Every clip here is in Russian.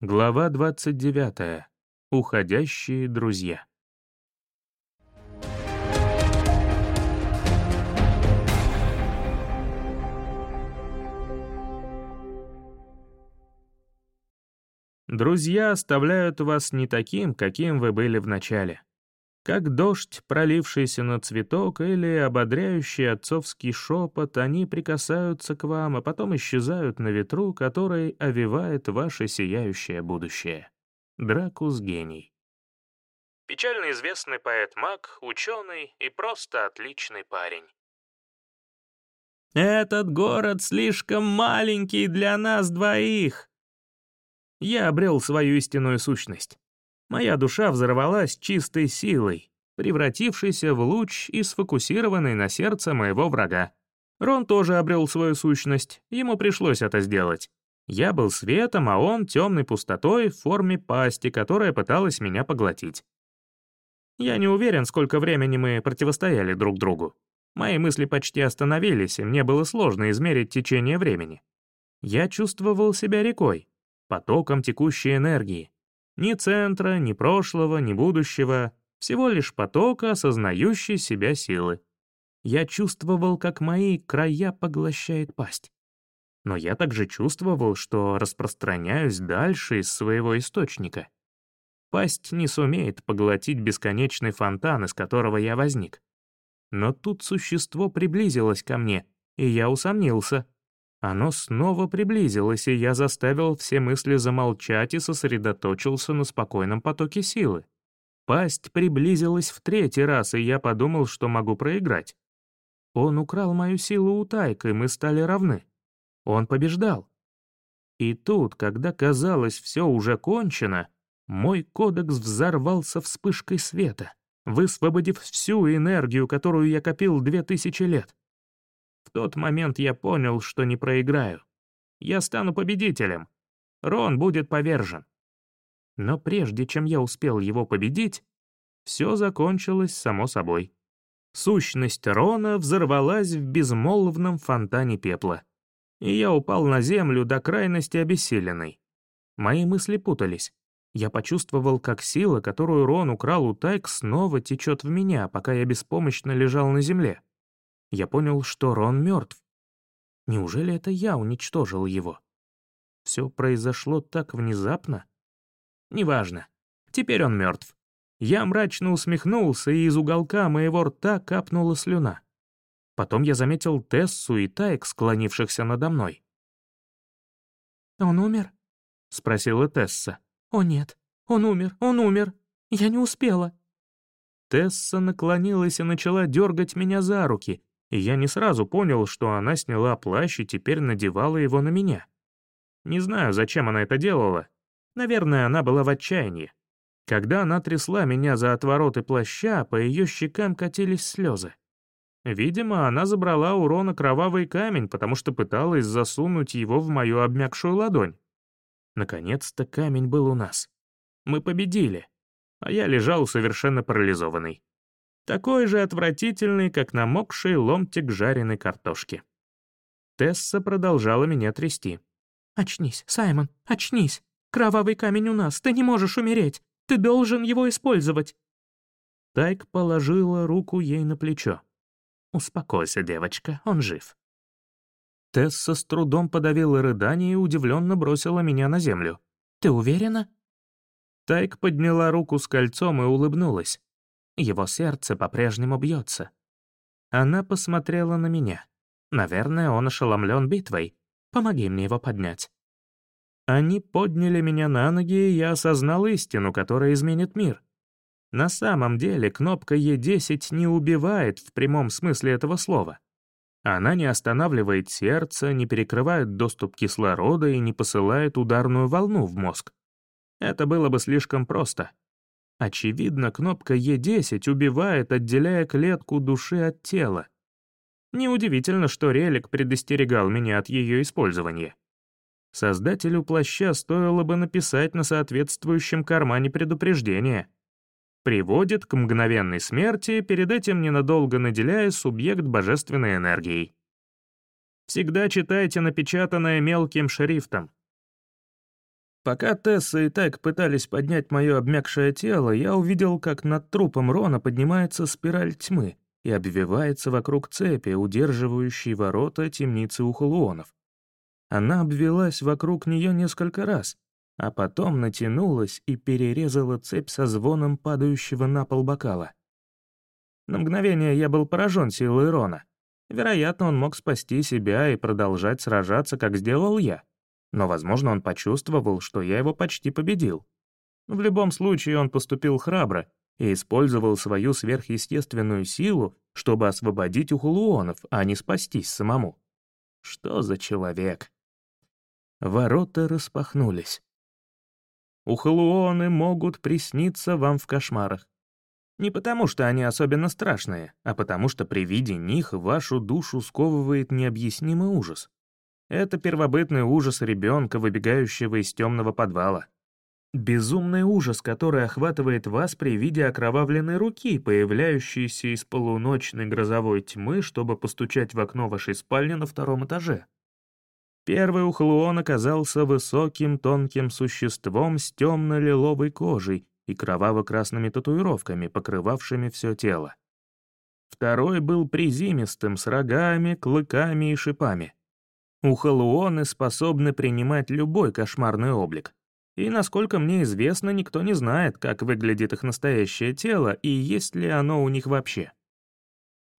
Глава 29. Уходящие друзья. Друзья оставляют вас не таким, каким вы были в начале. Как дождь, пролившийся на цветок, или ободряющий отцовский шепот, они прикасаются к вам, а потом исчезают на ветру, который овивает ваше сияющее будущее. Дракус гений. Печально известный поэт-маг, ученый и просто отличный парень. «Этот город слишком маленький для нас двоих!» Я обрел свою истинную сущность. Моя душа взорвалась чистой силой, превратившейся в луч и сфокусированной на сердце моего врага. Рон тоже обрел свою сущность, ему пришлось это сделать. Я был светом, а он темной пустотой в форме пасти, которая пыталась меня поглотить. Я не уверен, сколько времени мы противостояли друг другу. Мои мысли почти остановились, и мне было сложно измерить течение времени. Я чувствовал себя рекой, потоком текущей энергии, ни центра, ни прошлого, ни будущего, всего лишь потока, осознающей себя силы. Я чувствовал, как мои края поглощает пасть. Но я также чувствовал, что распространяюсь дальше из своего источника. Пасть не сумеет поглотить бесконечный фонтан, из которого я возник. Но тут существо приблизилось ко мне, и я усомнился — оно снова приблизилось, и я заставил все мысли замолчать и сосредоточился на спокойном потоке силы. Пасть приблизилась в третий раз, и я подумал, что могу проиграть. Он украл мою силу у Тайка, и мы стали равны. Он побеждал. И тут, когда казалось, все уже кончено, мой кодекс взорвался вспышкой света, высвободив всю энергию, которую я копил две тысячи лет. В тот момент я понял, что не проиграю. Я стану победителем. Рон будет повержен. Но прежде чем я успел его победить, все закончилось само собой. Сущность Рона взорвалась в безмолвном фонтане пепла. И я упал на землю до крайности обессиленный. Мои мысли путались. Я почувствовал, как сила, которую Рон украл у Тайк, снова течет в меня, пока я беспомощно лежал на земле я понял, что Рон мертв. Неужели это я уничтожил его? Все произошло так внезапно? Неважно. Теперь он мертв. Я мрачно усмехнулся, и из уголка моего рта капнула слюна. Потом я заметил Тессу и Тайк, склонившихся надо мной. «Он умер?» — спросила Тесса. «О нет, он умер, он умер. Я не успела». Тесса наклонилась и начала дергать меня за руки, и я не сразу понял, что она сняла плащ и теперь надевала его на меня. Не знаю, зачем она это делала. Наверное, она была в отчаянии. Когда она трясла меня за отвороты плаща, по ее щекам катились слезы. Видимо, она забрала у Рона кровавый камень, потому что пыталась засунуть его в мою обмякшую ладонь. Наконец-то камень был у нас. Мы победили, а я лежал совершенно парализованный такой же отвратительный, как намокший ломтик жареной картошки. Тесса продолжала меня трясти. «Очнись, Саймон, очнись! Кровавый камень у нас, ты не можешь умереть! Ты должен его использовать!» Тайк положила руку ей на плечо. «Успокойся, девочка, он жив». Тесса с трудом подавила рыдание и удивленно бросила меня на землю. «Ты уверена?» Тайк подняла руку с кольцом и улыбнулась. Его сердце по-прежнему бьется. Она посмотрела на меня. Наверное, он ошеломлен битвой. Помоги мне его поднять. Они подняли меня на ноги, и я осознал истину, которая изменит мир. На самом деле кнопка Е10 не убивает в прямом смысле этого слова. Она не останавливает сердце, не перекрывает доступ кислорода и не посылает ударную волну в мозг. Это было бы слишком просто. Очевидно, кнопка Е10 убивает, отделяя клетку души от тела. Неудивительно, что релик предостерегал меня от ее использования. Создателю плаща стоило бы написать на соответствующем кармане предупреждение. Приводит к мгновенной смерти, перед этим ненадолго наделяя субъект божественной энергией. Всегда читайте напечатанное мелким шрифтом. Пока Тесса и Тайк пытались поднять мое обмякшее тело, я увидел, как над трупом Рона поднимается спираль тьмы и обвивается вокруг цепи, удерживающей ворота темницы у Халуонов. Она обвелась вокруг нее несколько раз, а потом натянулась и перерезала цепь со звоном падающего на пол бокала. На мгновение я был поражен силой Рона. Вероятно, он мог спасти себя и продолжать сражаться, как сделал я но, возможно, он почувствовал, что я его почти победил. В любом случае, он поступил храбро и использовал свою сверхъестественную силу, чтобы освободить ухулуонов, а не спастись самому. Что за человек? Ворота распахнулись. Ухалуоны могут присниться вам в кошмарах. Не потому, что они особенно страшные, а потому что при виде них вашу душу сковывает необъяснимый ужас. Это первобытный ужас ребенка, выбегающего из темного подвала. Безумный ужас, который охватывает вас при виде окровавленной руки, появляющейся из полуночной грозовой тьмы, чтобы постучать в окно вашей спальни на втором этаже. Первый ухлуон оказался высоким тонким существом с темно-лиловой кожей и кроваво-красными татуировками, покрывавшими все тело. Второй был призимистым, с рогами, клыками и шипами. Ухалуоны способны принимать любой кошмарный облик. И, насколько мне известно, никто не знает, как выглядит их настоящее тело и есть ли оно у них вообще.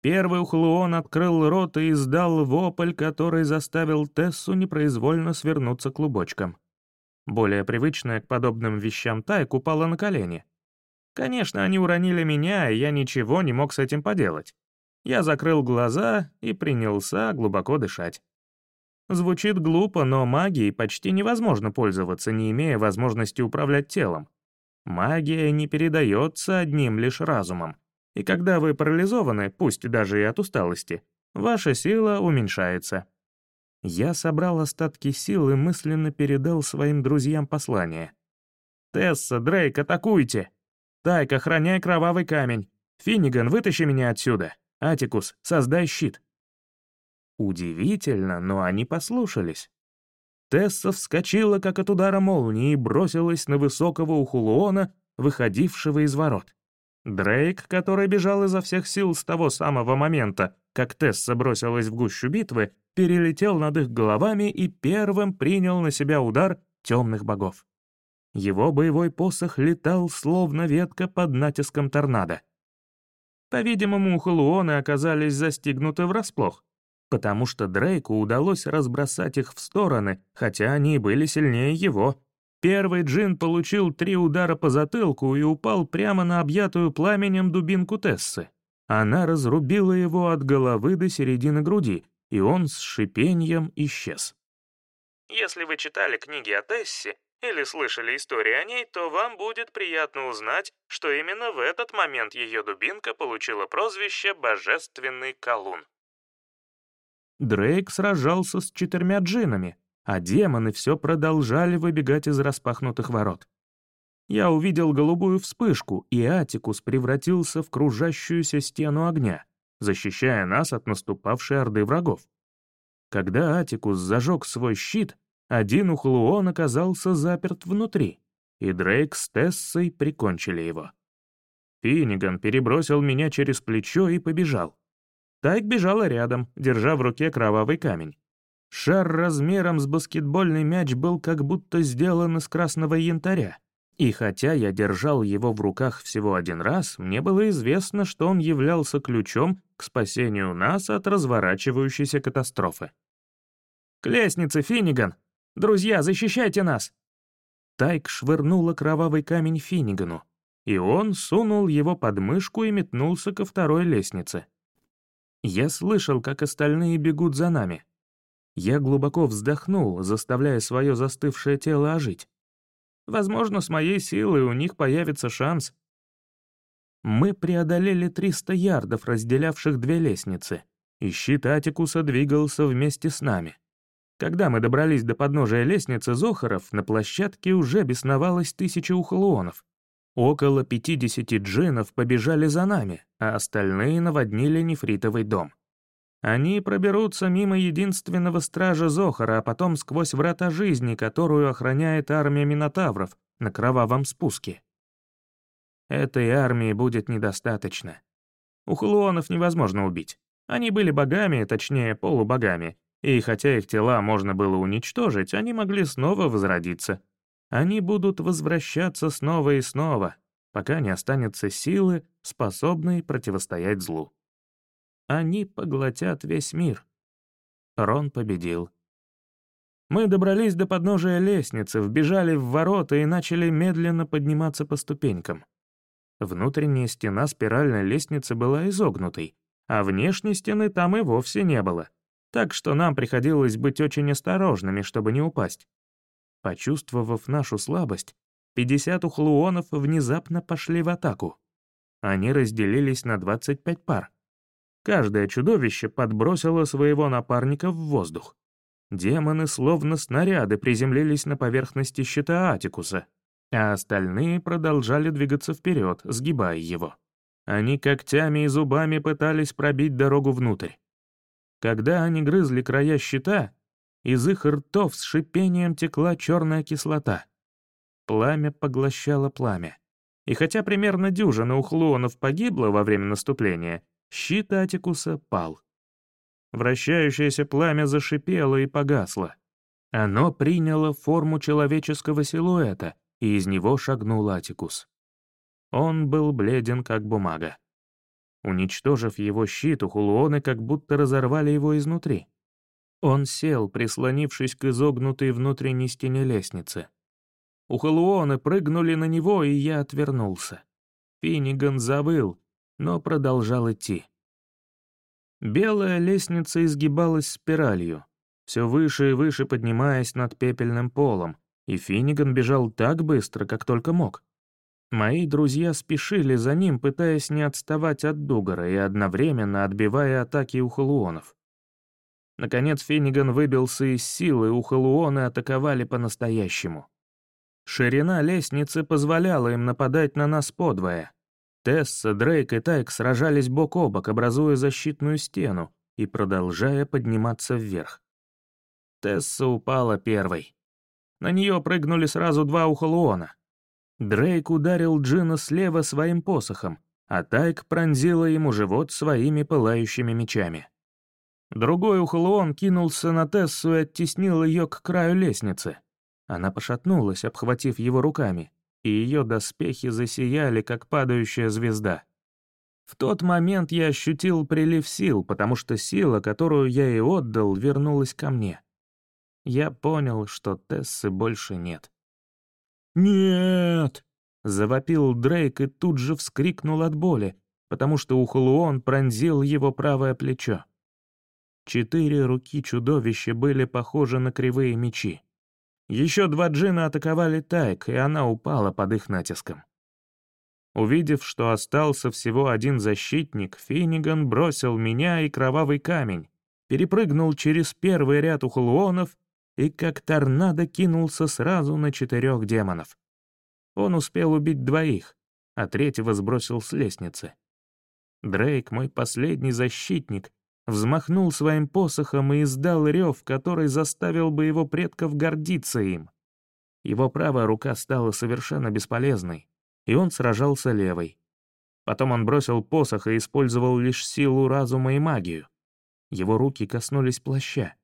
Первый ухлуон открыл рот и издал вопль, который заставил Тессу непроизвольно свернуться клубочком. Более привычная к подобным вещам Тайк упала на колени. Конечно, они уронили меня, и я ничего не мог с этим поделать. Я закрыл глаза и принялся глубоко дышать. Звучит глупо, но магией почти невозможно пользоваться, не имея возможности управлять телом. Магия не передается одним лишь разумом. И когда вы парализованы, пусть даже и от усталости, ваша сила уменьшается. Я собрал остатки сил и мысленно передал своим друзьям послание. «Тесса, Дрейк, атакуйте! Тайк, охраняй кровавый камень! Финниган, вытащи меня отсюда! Атикус, создай щит!» Удивительно, но они послушались. Тесса вскочила, как от удара молнии, и бросилась на высокого ухулуона, выходившего из ворот. Дрейк, который бежал изо всех сил с того самого момента, как Тесса бросилась в гущу битвы, перелетел над их головами и первым принял на себя удар темных богов. Его боевой посох летал, словно ветка под натиском торнадо. По-видимому, ухулуоны оказались застигнуты врасплох потому что Дрейку удалось разбросать их в стороны, хотя они были сильнее его. Первый джин получил три удара по затылку и упал прямо на объятую пламенем дубинку Тессы. Она разрубила его от головы до середины груди, и он с шипением исчез. Если вы читали книги о Тессе или слышали истории о ней, то вам будет приятно узнать, что именно в этот момент ее дубинка получила прозвище «Божественный колун». Дрейк сражался с четырьмя джинами, а демоны все продолжали выбегать из распахнутых ворот. Я увидел голубую вспышку, и Атикус превратился в кружащуюся стену огня, защищая нас от наступавшей орды врагов. Когда Атикус зажег свой щит, один ухлуон оказался заперт внутри, и Дрейк с Тессой прикончили его. Финниган перебросил меня через плечо и побежал. Тайк бежала рядом, держа в руке кровавый камень. Шар размером с баскетбольный мяч был как будто сделан из красного янтаря. И хотя я держал его в руках всего один раз, мне было известно, что он являлся ключом к спасению нас от разворачивающейся катастрофы. «К лестнице, Финниган! Друзья, защищайте нас!» Тайк швырнула кровавый камень Финнигану, и он сунул его под мышку и метнулся ко второй лестнице. Я слышал, как остальные бегут за нами. Я глубоко вздохнул, заставляя свое застывшее тело ожить. Возможно, с моей силой у них появится шанс. Мы преодолели 300 ярдов, разделявших две лестницы, и щит Атикуса двигался вместе с нами. Когда мы добрались до подножия лестницы Зохаров, на площадке уже бесновалось тысяча ухолуонов. Около 50 джинов побежали за нами, а остальные наводнили нефритовый дом. Они проберутся мимо единственного стража Зохара, а потом сквозь врата жизни, которую охраняет армия Минотавров на кровавом спуске. Этой армии будет недостаточно. У Хулуонов невозможно убить. Они были богами, точнее, полубогами, и хотя их тела можно было уничтожить, они могли снова возродиться. Они будут возвращаться снова и снова, пока не останется силы, способной противостоять злу. Они поглотят весь мир. Рон победил. Мы добрались до подножия лестницы, вбежали в ворота и начали медленно подниматься по ступенькам. Внутренняя стена спиральной лестницы была изогнутой, а внешней стены там и вовсе не было, так что нам приходилось быть очень осторожными, чтобы не упасть. Почувствовав нашу слабость, 50 ухлуонов внезапно пошли в атаку. Они разделились на 25 пар. Каждое чудовище подбросило своего напарника в воздух. Демоны, словно снаряды, приземлились на поверхности щита Атикуса, а остальные продолжали двигаться вперед, сгибая его. Они когтями и зубами пытались пробить дорогу внутрь. Когда они грызли края щита, из их ртов с шипением текла черная кислота. Пламя поглощало пламя. И хотя примерно дюжина ухлуонов погибла во время наступления, Щит Атикуса пал. Вращающееся пламя зашипело и погасло. Оно приняло форму человеческого силуэта, и из него шагнул Атикус. Он был бледен, как бумага. Уничтожив его щит, ухулуоны как будто разорвали его изнутри. Он сел, прислонившись к изогнутой внутренней стене лестницы. Ухалуоны прыгнули на него, и я отвернулся. Финниган завыл, но продолжал идти. Белая лестница изгибалась спиралью, все выше и выше поднимаясь над пепельным полом, и Финниган бежал так быстро, как только мог. Мои друзья спешили за ним, пытаясь не отставать от Дугара и одновременно отбивая атаки у халуонов. Наконец Финниган выбился из сил, и ухалуоны атаковали по-настоящему. Ширина лестницы позволяла им нападать на нас подвое, Тесса, Дрейк и Тайк сражались бок о бок, образуя защитную стену и продолжая подниматься вверх. Тесса упала первой. На нее прыгнули сразу два ухолуона. Дрейк ударил Джина слева своим посохом, а Тайк пронзила ему живот своими пылающими мечами. Другой ухолуон кинулся на Тессу и оттеснил ее к краю лестницы. Она пошатнулась, обхватив его руками, и ее доспехи засияли, как падающая звезда. В тот момент я ощутил прилив сил, потому что сила, которую я и отдал, вернулась ко мне. Я понял, что Тессы больше нет. «Нет!» — завопил Дрейк и тут же вскрикнул от боли, потому что Ухолуон пронзил его правое плечо. Четыре руки чудовища были похожи на кривые мечи. Еще два джина атаковали Тайк, и она упала под их натиском. Увидев, что остался всего один защитник, Финниган бросил меня и кровавый камень, перепрыгнул через первый ряд ухлуонов и как торнадо кинулся сразу на четырех демонов. Он успел убить двоих, а третьего сбросил с лестницы. Дрейк, мой последний защитник, взмахнул своим посохом и издал рев, который заставил бы его предков гордиться им. Его правая рука стала совершенно бесполезной, и он сражался левой. Потом он бросил посох и использовал лишь силу разума и магию. Его руки коснулись плаща.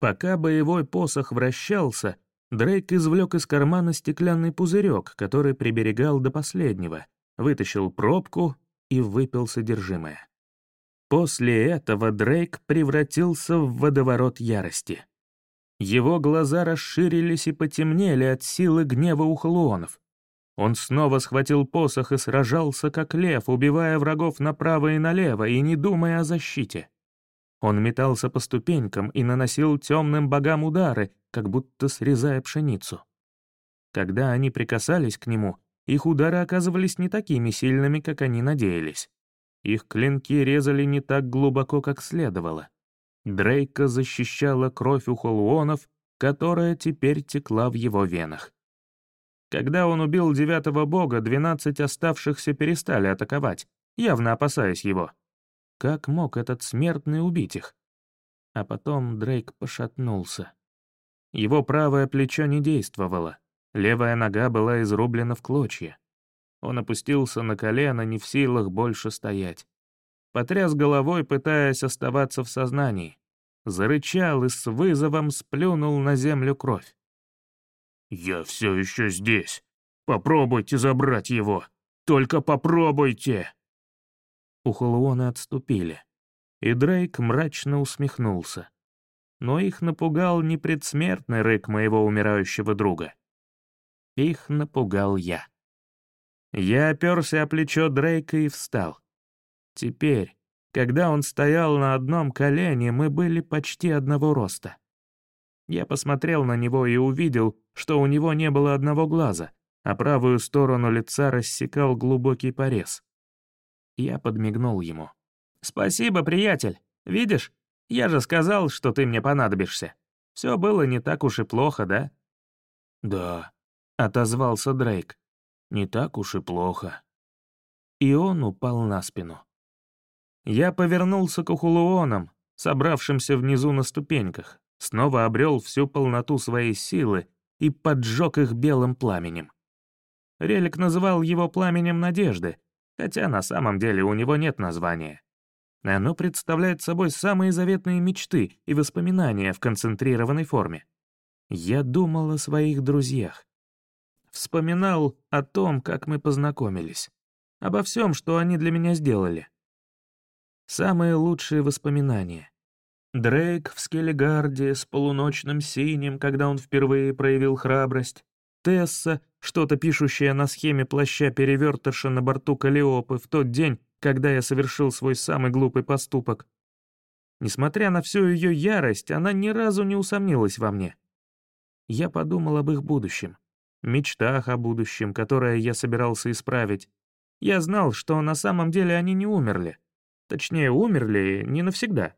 Пока боевой посох вращался, Дрейк извлек из кармана стеклянный пузырек, который приберегал до последнего, вытащил пробку и выпил содержимое. После этого Дрейк превратился в водоворот ярости. Его глаза расширились и потемнели от силы гнева ухлуонов. Он снова схватил посох и сражался как лев, убивая врагов направо и налево и не думая о защите. Он метался по ступенькам и наносил темным богам удары, как будто срезая пшеницу. Когда они прикасались к нему, их удары оказывались не такими сильными, как они надеялись. Их клинки резали не так глубоко, как следовало. Дрейка защищала кровь у холуонов, которая теперь текла в его венах. Когда он убил девятого бога, двенадцать оставшихся перестали атаковать, явно опасаясь его. Как мог этот смертный убить их? А потом Дрейк пошатнулся. Его правое плечо не действовало, левая нога была изрублена в клочья. Он опустился на колено, не в силах больше стоять. Потряс головой, пытаясь оставаться в сознании. Зарычал и с вызовом сплюнул на землю кровь. «Я все еще здесь. Попробуйте забрать его. Только попробуйте!» Ухолуоны отступили, и Дрейк мрачно усмехнулся. Но их напугал не предсмертный рык моего умирающего друга. Их напугал я. Я оперся о плечо Дрейка и встал. Теперь, когда он стоял на одном колене, мы были почти одного роста. Я посмотрел на него и увидел, что у него не было одного глаза, а правую сторону лица рассекал глубокий порез. Я подмигнул ему. «Спасибо, приятель. Видишь, я же сказал, что ты мне понадобишься. Все было не так уж и плохо, да?» «Да», — отозвался Дрейк. «Не так уж и плохо». И он упал на спину. Я повернулся к ухулуонам, собравшимся внизу на ступеньках, снова обрел всю полноту своей силы и поджег их белым пламенем. Релик называл его пламенем надежды, хотя на самом деле у него нет названия. Оно представляет собой самые заветные мечты и воспоминания в концентрированной форме. Я думал о своих друзьях. Вспоминал о том, как мы познакомились. Обо всем, что они для меня сделали. Самые лучшие воспоминания. Дрейк в Скеллигарде с полуночным синим, когда он впервые проявил храбрость. Тесса, что-то пишущая на схеме плаща перевертыша на борту Калиопы в тот день, когда я совершил свой самый глупый поступок. Несмотря на всю ее ярость, она ни разу не усомнилась во мне. Я подумал об их будущем, мечтах о будущем, которое я собирался исправить. Я знал, что на самом деле они не умерли. Точнее, умерли не навсегда.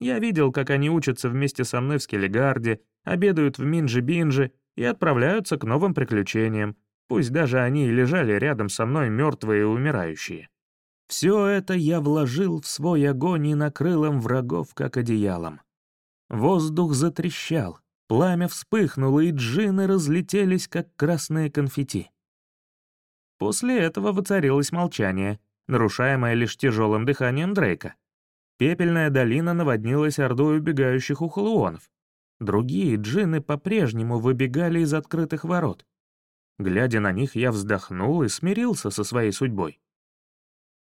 Я видел, как они учатся вместе со мной в Скеллигарде, обедают в Минджи-Бинджи и отправляются к новым приключениям, пусть даже они и лежали рядом со мной мертвые и умирающие. Все это я вложил в свой огонь и накрыл им врагов, как одеялом. Воздух затрещал, пламя вспыхнуло, и джины разлетелись, как красные конфетти. После этого воцарилось молчание, нарушаемое лишь тяжелым дыханием Дрейка. Пепельная долина наводнилась ордой убегающих ухолуонов. Другие джины по-прежнему выбегали из открытых ворот. Глядя на них, я вздохнул и смирился со своей судьбой.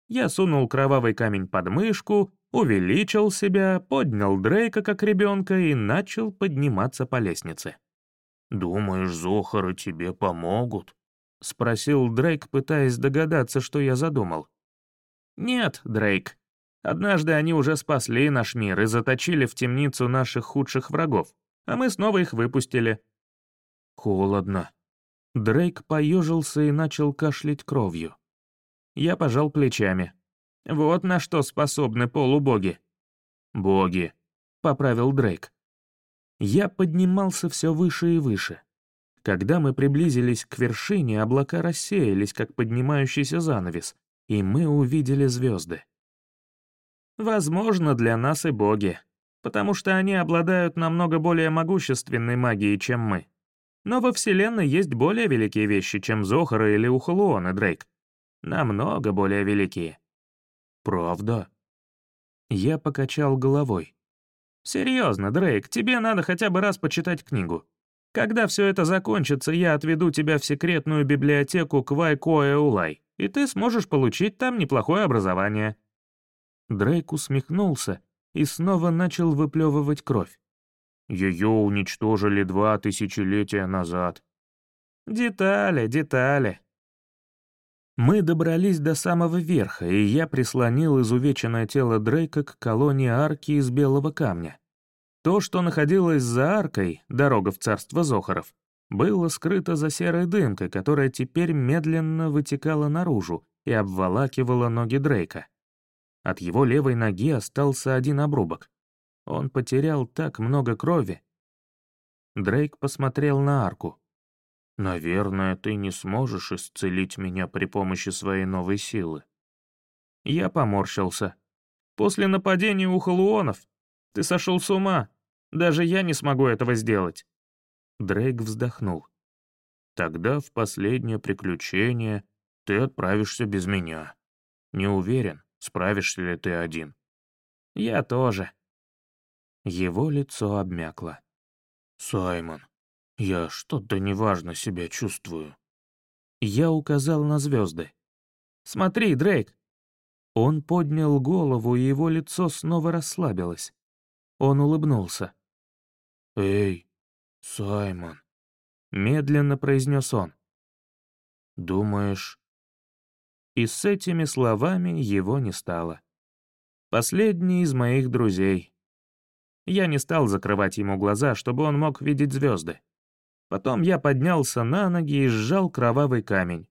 Я сунул кровавый камень под мышку, увеличил себя, поднял Дрейка как ребенка и начал подниматься по лестнице. «Думаешь, Зохары тебе помогут?» — спросил Дрейк, пытаясь догадаться, что я задумал. «Нет, Дрейк. Однажды они уже спасли наш мир и заточили в темницу наших худших врагов, а мы снова их выпустили». «Холодно». Дрейк поежился и начал кашлять кровью. Я пожал плечами. Вот на что способны полубоги. «Боги», — поправил Дрейк. Я поднимался все выше и выше. Когда мы приблизились к вершине, облака рассеялись, как поднимающийся занавес, и мы увидели звезды. Возможно, для нас и боги, потому что они обладают намного более могущественной магией, чем мы. Но во Вселенной есть более великие вещи, чем Зохара или Ухолуона, Дрейк. Намного более великие. Правда? Я покачал головой. Серьезно, Дрейк, тебе надо хотя бы раз почитать книгу. Когда все это закончится, я отведу тебя в секретную библиотеку Квайкоэ-Улай, и ты сможешь получить там неплохое образование. Дрейк усмехнулся и снова начал выплевывать кровь. Ее уничтожили два тысячелетия назад. Детали, детали. Мы добрались до самого верха, и я прислонил изувеченное тело Дрейка к колонии арки из белого камня. То, что находилось за аркой, дорога в царство Зохаров, было скрыто за серой дымкой, которая теперь медленно вытекала наружу и обволакивала ноги Дрейка. От его левой ноги остался один обрубок. Он потерял так много крови. Дрейк посмотрел на арку. «Наверное, ты не сможешь исцелить меня при помощи своей новой силы». Я поморщился. После нападения у халуонов ты сошел с ума. Даже я не смогу этого сделать». Дрейк вздохнул. «Тогда в последнее приключение ты отправишься без меня. Не уверен, справишься ли ты один». «Я тоже». Его лицо обмякло. «Саймон, я что-то неважно себя чувствую». Я указал на звезды. «Смотри, Дрейк!» Он поднял голову, и его лицо снова расслабилось. Он улыбнулся. «Эй, Саймон», — медленно произнес он. «Думаешь...» И с этими словами его не стало. Последний из моих друзей. Я не стал закрывать ему глаза, чтобы он мог видеть звезды. Потом я поднялся на ноги и сжал кровавый камень.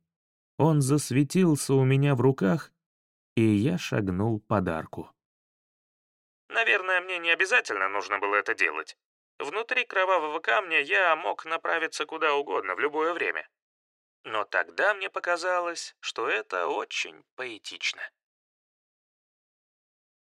Он засветился у меня в руках, и я шагнул подарку. Наверное, мне не обязательно нужно было это делать. Внутри кровавого камня я мог направиться куда угодно в любое время. Но тогда мне показалось, что это очень поэтично.